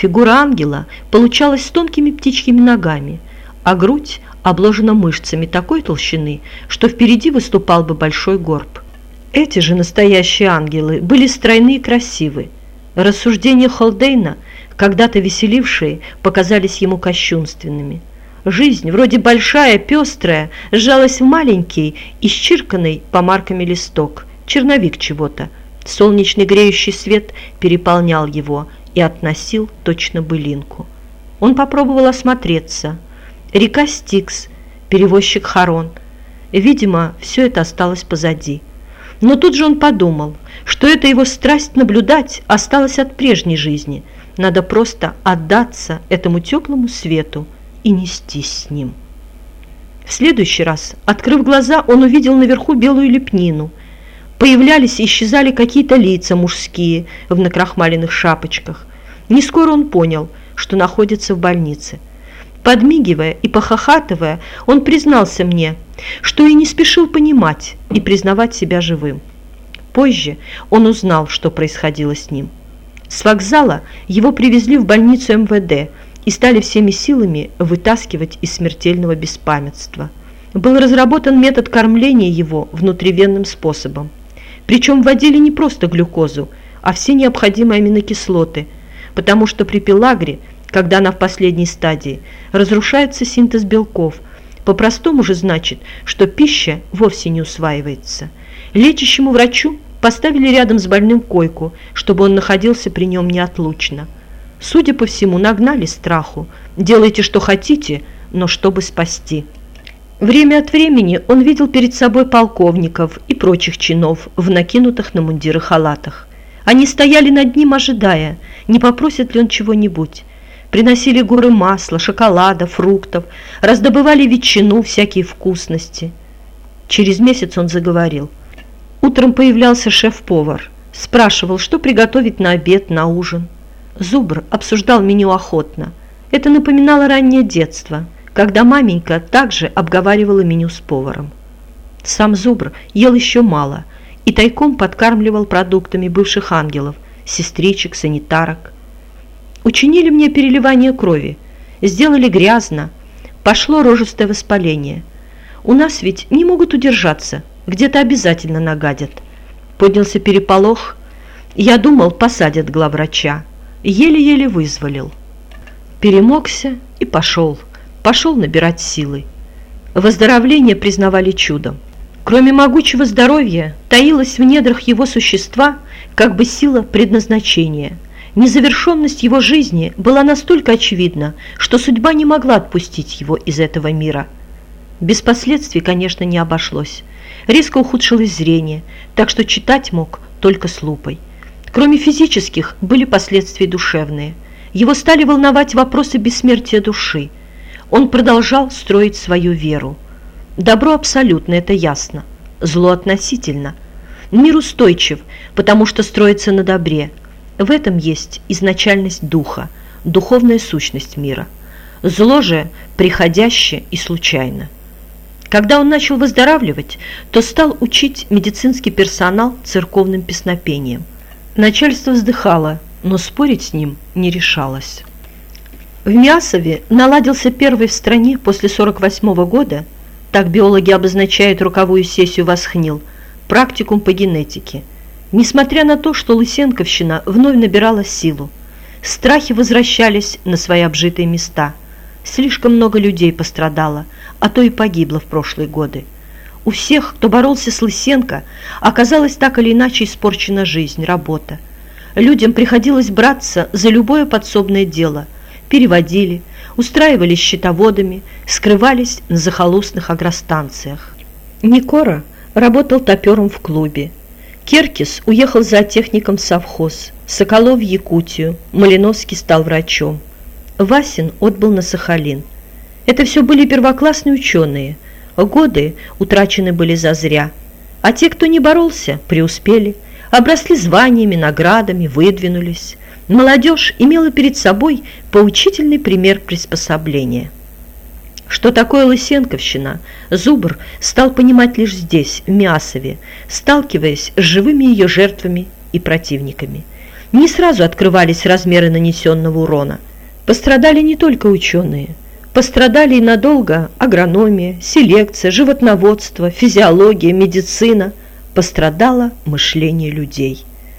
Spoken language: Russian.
Фигура ангела получалась с тонкими птичьими ногами, а грудь обложена мышцами такой толщины, что впереди выступал бы большой горб. Эти же настоящие ангелы были стройны и красивы. Рассуждения Холдейна, когда-то веселившие, показались ему кощунственными. Жизнь, вроде большая, пестрая, сжалась в маленький, исчирканный помарками листок, черновик чего-то. Солнечный греющий свет переполнял его и относил точно былинку. Он попробовал осмотреться. Река Стикс, перевозчик Харон. Видимо, все это осталось позади. Но тут же он подумал, что эта его страсть наблюдать осталась от прежней жизни. Надо просто отдаться этому теплому свету и нестись с ним. В следующий раз, открыв глаза, он увидел наверху белую лепнину. Появлялись и исчезали какие-то лица мужские в накрахмаленных шапочках. Не скоро он понял, что находится в больнице. Подмигивая и похохатывая, он признался мне, что и не спешил понимать и признавать себя живым. Позже он узнал, что происходило с ним. С вокзала его привезли в больницу МВД и стали всеми силами вытаскивать из смертельного беспамятства. Был разработан метод кормления его внутривенным способом. Причем вводили не просто глюкозу, а все необходимые аминокислоты, потому что при пелагре, когда она в последней стадии, разрушается синтез белков, по-простому же значит, что пища вовсе не усваивается. Лечащему врачу поставили рядом с больным койку, чтобы он находился при нем неотлучно. Судя по всему, нагнали страху. Делайте, что хотите, но чтобы спасти. Время от времени он видел перед собой полковников и прочих чинов в накинутых на мундиры халатах. Они стояли над ним, ожидая, не попросит ли он чего-нибудь. Приносили горы масла, шоколада, фруктов, раздобывали ветчину, всякие вкусности. Через месяц он заговорил. Утром появлялся шеф-повар. Спрашивал, что приготовить на обед, на ужин. Зубр обсуждал меню охотно. Это напоминало раннее детство, когда маменька также обговаривала меню с поваром. Сам Зубр ел еще мало и тайком подкармливал продуктами бывших ангелов, сестричек, санитарок. Учинили мне переливание крови, сделали грязно, пошло рожистое воспаление. У нас ведь не могут удержаться, где-то обязательно нагадят. Поднялся переполох, я думал, посадят главврача еле-еле вызволил. Перемогся и пошел, пошел набирать силы. Выздоровление признавали чудом. Кроме могучего здоровья, таилась в недрах его существа как бы сила предназначения. Незавершенность его жизни была настолько очевидна, что судьба не могла отпустить его из этого мира. Без последствий, конечно, не обошлось. Резко ухудшилось зрение, так что читать мог только с лупой. Кроме физических, были последствия душевные. Его стали волновать вопросы бессмертия души. Он продолжал строить свою веру. Добро абсолютно, это ясно. Зло относительно. Мир устойчив, потому что строится на добре. В этом есть изначальность духа, духовная сущность мира. Зло же приходящее и случайно. Когда он начал выздоравливать, то стал учить медицинский персонал церковным песнопением – Начальство вздыхало, но спорить с ним не решалось. В Мясове наладился первый в стране после 48 -го года, так биологи обозначают руковую сессию «Восхнил», практикум по генетике. Несмотря на то, что Лысенковщина вновь набирала силу, страхи возвращались на свои обжитые места. Слишком много людей пострадало, а то и погибло в прошлые годы. У всех, кто боролся с Лысенко, оказалась так или иначе испорчена жизнь, работа. Людям приходилось браться за любое подсобное дело. Переводили, устраивались счетоводами, скрывались на захолустных агростанциях. Никора работал топером в клубе. Керкис уехал за техником совхоз, Соколов в Якутию, Малиновский стал врачом. Васин отбыл на Сахалин. Это все были первоклассные ученые – Годы утрачены были зазря, а те, кто не боролся, преуспели, обросли званиями, наградами, выдвинулись. Молодежь имела перед собой поучительный пример приспособления. Что такое Лысенковщина, Зубр стал понимать лишь здесь, в Мясове, сталкиваясь с живыми ее жертвами и противниками. Не сразу открывались размеры нанесенного урона. Пострадали не только ученые. Пострадали и надолго агрономия, селекция, животноводство, физиология, медицина. Пострадало мышление людей.